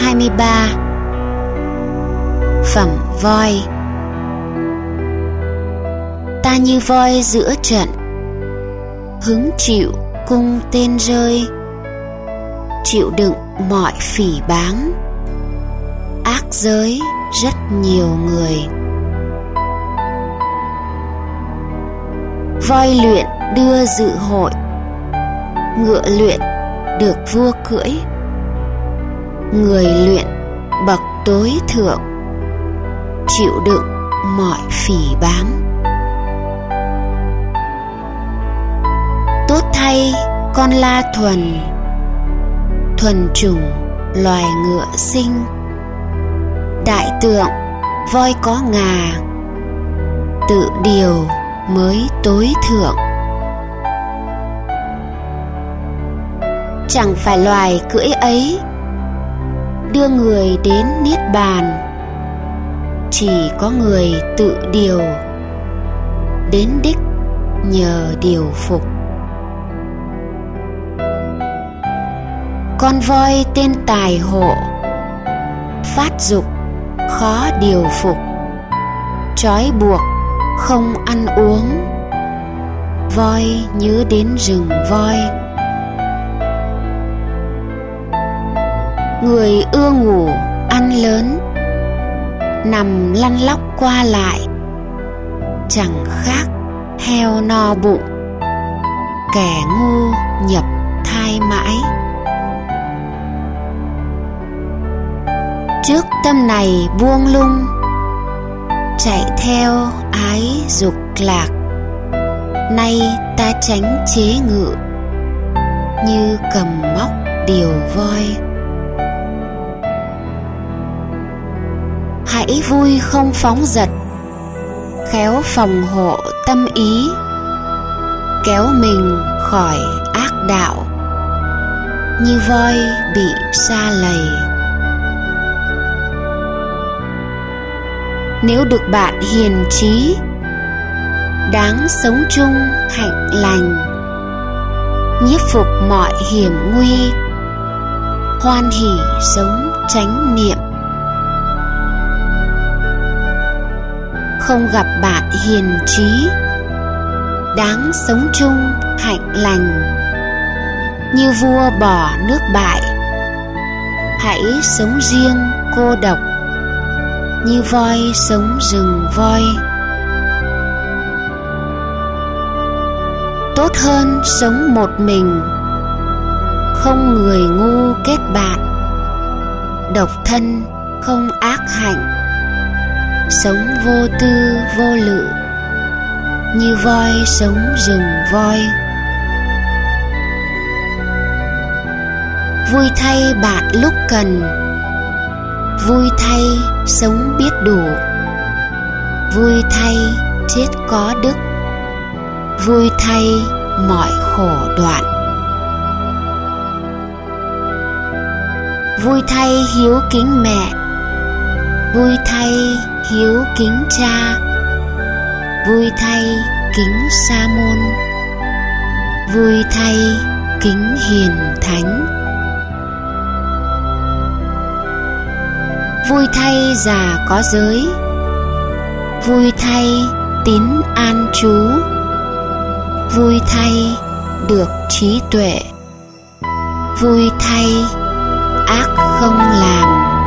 23 Phẩm voi. Ta như voi giữa trận, Hứng chịu cung tên rơi, Chịu đựng mọi phỉ báng. Ác giới rất nhiều người. Voi luyện đưa dự hội, Ngựa luyện được vua cưỡi người luyện bậc tối thượng, chịu đựng mọi phỉ báng. Tốt thay con la thuần thuần chủng loài ngựa sinh. Đại tượng voi có ngà, tự điều mới tối thượng. Chẳng phải loài cưỡi ấy đưa người đến niết bàn. Chỉ có người tự điều đến đích nhờ điều phục. Con voi tên tài hộ phát dục khó điều phục. Trói buộc không ăn uống. Voi nhớ đến rừng voi. Người ưa ngủ, ăn lớn. Nằm lăn lóc qua lại. Chẳng khác, heo no bụng. Kẻ ngu nhập thai mãi. Trước tâm này buông lung, chạy theo ái dục lạc. Nay ta tránh chế ngự, như cầm móc điều voi. Hãy vui không phóng dật. Khéo phòng hộ tâm ý, kéo mình khỏi ác đạo. Như voi bị xa lầy. Nếu được bạn hiền trí, đáng sống chung hạnh lành, nhiếp phục mọi hiểm nguy, hoan hỷ sống tránh niệm. Không gặp bạn hiền trí. Đáng sống chung, hạnh lành. Như vua bỏ nước bại, hãy sống riêng, cô độc. Như voi sống rừng voi. Tốt hơn sống một mình, không người ngu kết bạn. Độc thân, không ác hạnh sống vô tư, vô lự. Như voi sống rừng voi. Vui thay bạn lúc cần. Vui thay sống biết đủ. Vui thay chết có đức. Vui thay mọi khổ đoạn. Vui thay hiếu kính mẹ vui thay, hiếu kính cha. Vui thay, kính sa môn. Vui thay, kính hiền thánh. Vui thay già có giới. Vui thay, tín an chú vui thay, được trí tuệ. Vui thay, ác không làm.